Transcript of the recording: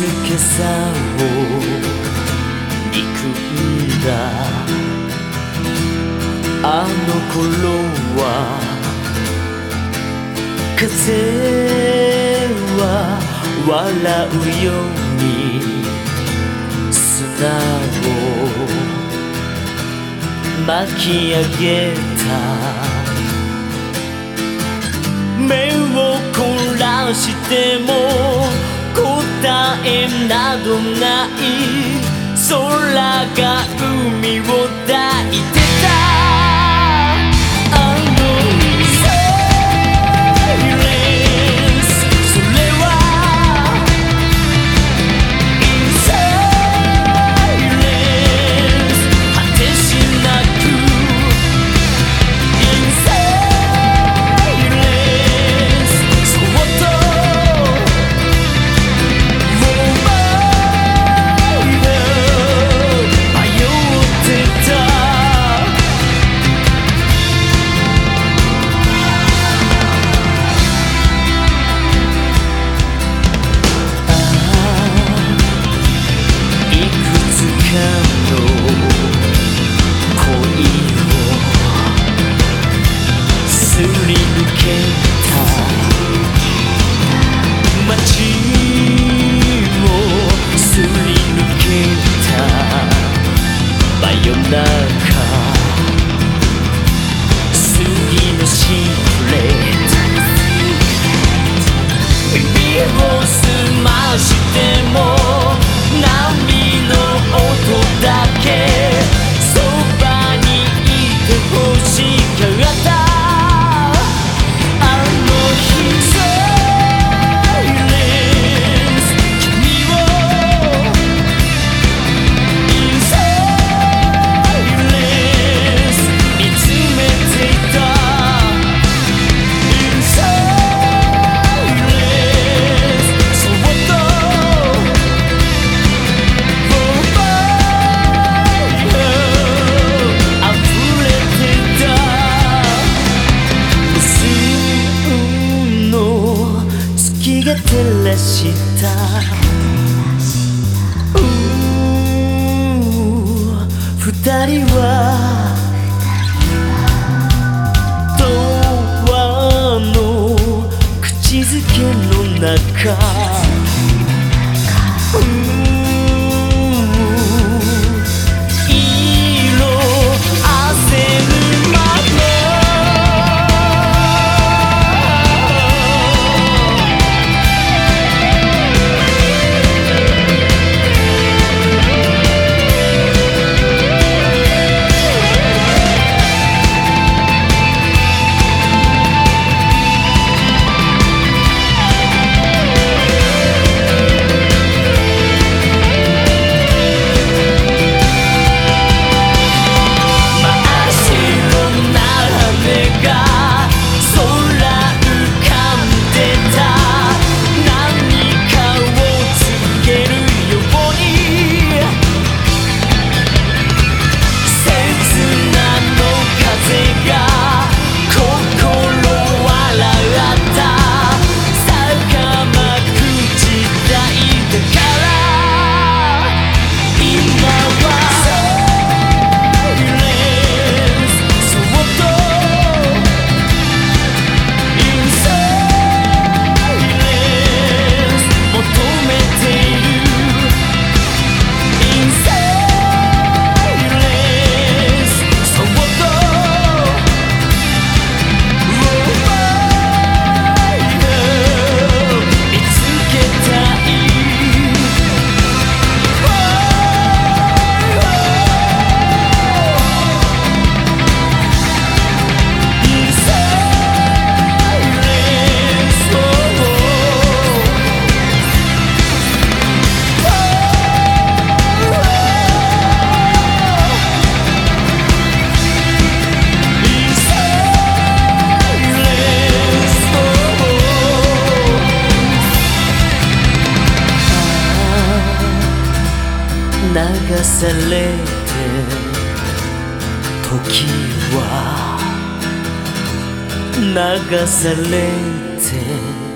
静けさを憎んだあの頃は風は笑うように。砂を巻き上げた。目を凝らしても答えなどない。空が海を抱いてした二人は流されて時は流されて。